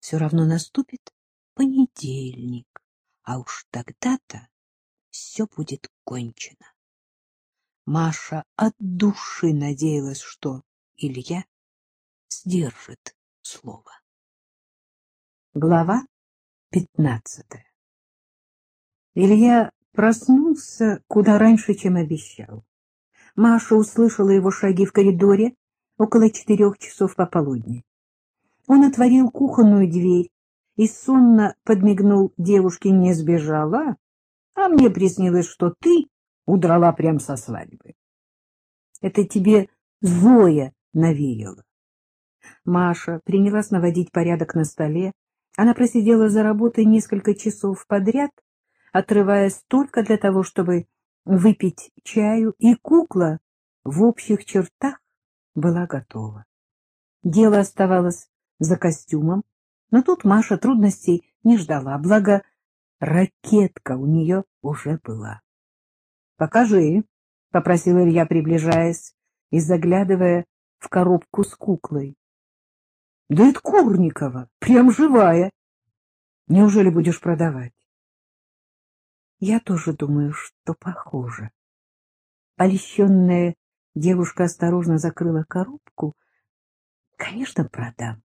все равно наступит понедельник, а уж тогда-то все будет кончено. Маша от души надеялась, что Илья сдержит слово. Глава пятнадцатая Илья проснулся куда раньше, чем обещал. Маша услышала его шаги в коридоре около четырех часов пополудни. Он отворил кухонную дверь и сонно подмигнул девушке не сбежала, а мне приснилось, что ты удрала прямо со свадьбы. Это тебе Зоя навеяла. Маша принялась наводить порядок на столе. Она просидела за работой несколько часов подряд, отрываясь только для того, чтобы выпить чаю, и кукла в общих чертах была готова. Дело оставалось за костюмом, но тут Маша трудностей не ждала, благо ракетка у нее уже была. — Покажи, — попросил Илья, приближаясь и заглядывая в коробку с куклой. — Да это Курникова, прям живая. Неужели будешь продавать? — Я тоже думаю, что похоже. Польщенная девушка осторожно закрыла коробку. — Конечно, продам.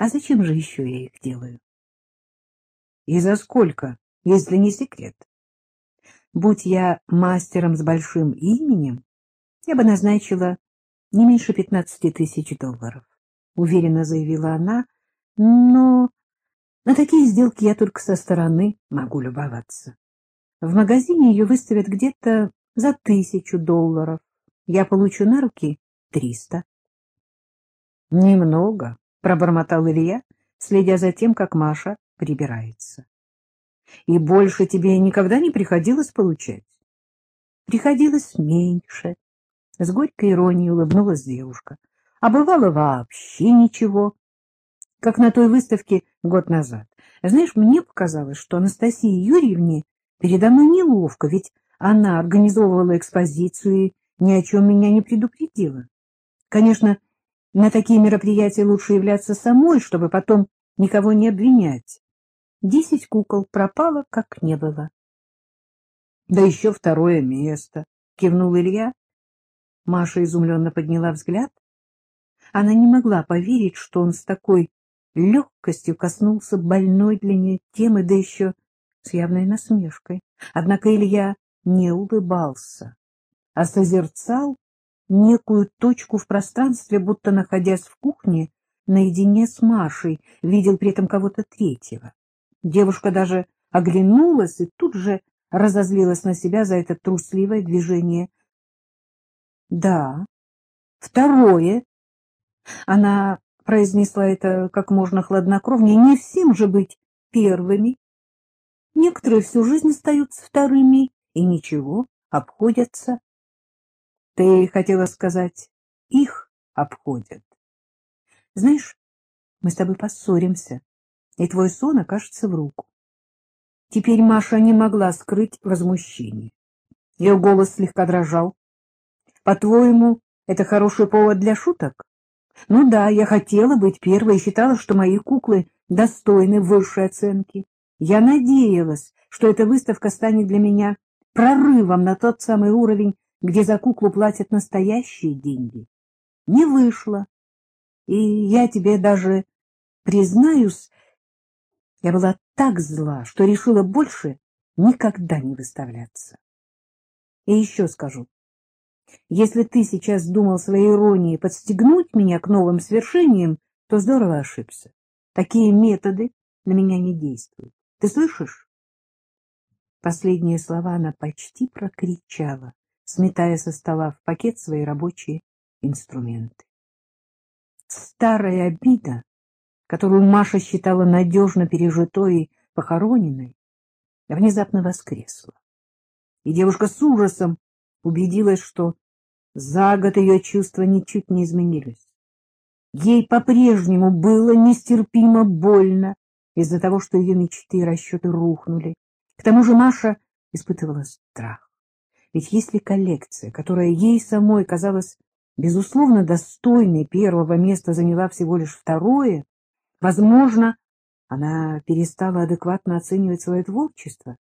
А зачем же еще я их делаю? — И за сколько, если не секрет? Будь я мастером с большим именем, я бы назначила не меньше пятнадцати тысяч долларов, — уверенно заявила она, — но на такие сделки я только со стороны могу любоваться. В магазине ее выставят где-то за тысячу долларов. Я получу на руки триста. — Немного, — пробормотал Илья, следя за тем, как Маша прибирается. — И больше тебе никогда не приходилось получать? — Приходилось меньше. С горькой иронией улыбнулась девушка. А бывало вообще ничего. Как на той выставке год назад. Знаешь, мне показалось, что Анастасии Юрьевне передо мной неловко, ведь она организовывала экспозицию и ни о чем меня не предупредила. Конечно, на такие мероприятия лучше являться самой, чтобы потом никого не обвинять. Десять кукол пропало, как не было. — Да еще второе место, — кивнул Илья. Маша изумленно подняла взгляд. Она не могла поверить, что он с такой легкостью коснулся больной для нее темы, да еще с явной насмешкой. Однако Илья не улыбался, а созерцал некую точку в пространстве, будто находясь в кухне наедине с Машей, видел при этом кого-то третьего. Девушка даже оглянулась и тут же разозлилась на себя за это трусливое движение. Да, второе. Она произнесла это как можно хладнокровнее. Не всем же быть первыми. Некоторые всю жизнь остаются вторыми и ничего, обходятся. Ты хотела сказать, их обходят. Знаешь, мы с тобой поссоримся, и твой сон окажется в руку. Теперь Маша не могла скрыть возмущение. Ее голос слегка дрожал. По-твоему, это хороший повод для шуток? Ну да, я хотела быть первой и считала, что мои куклы достойны высшей оценки. Я надеялась, что эта выставка станет для меня прорывом на тот самый уровень, где за куклу платят настоящие деньги, не вышло. И я тебе даже признаюсь, я была так зла, что решила больше никогда не выставляться. И еще скажу, если ты сейчас думал своей иронией подстегнуть меня к новым свершениям, то здорово ошибся. Такие методы на меня не действуют. Ты слышишь? Последние слова она почти прокричала сметая со стола в пакет свои рабочие инструменты. Старая обида, которую Маша считала надежно пережитой и похороненной, внезапно воскресла. И девушка с ужасом убедилась, что за год ее чувства ничуть не изменились. Ей по-прежнему было нестерпимо больно из-за того, что ее мечты и расчеты рухнули. К тому же Маша испытывала страх. Ведь если коллекция, которая ей самой казалась безусловно достойной первого места, заняла всего лишь второе, Возможно, она перестала адекватно оценивать свое творчество.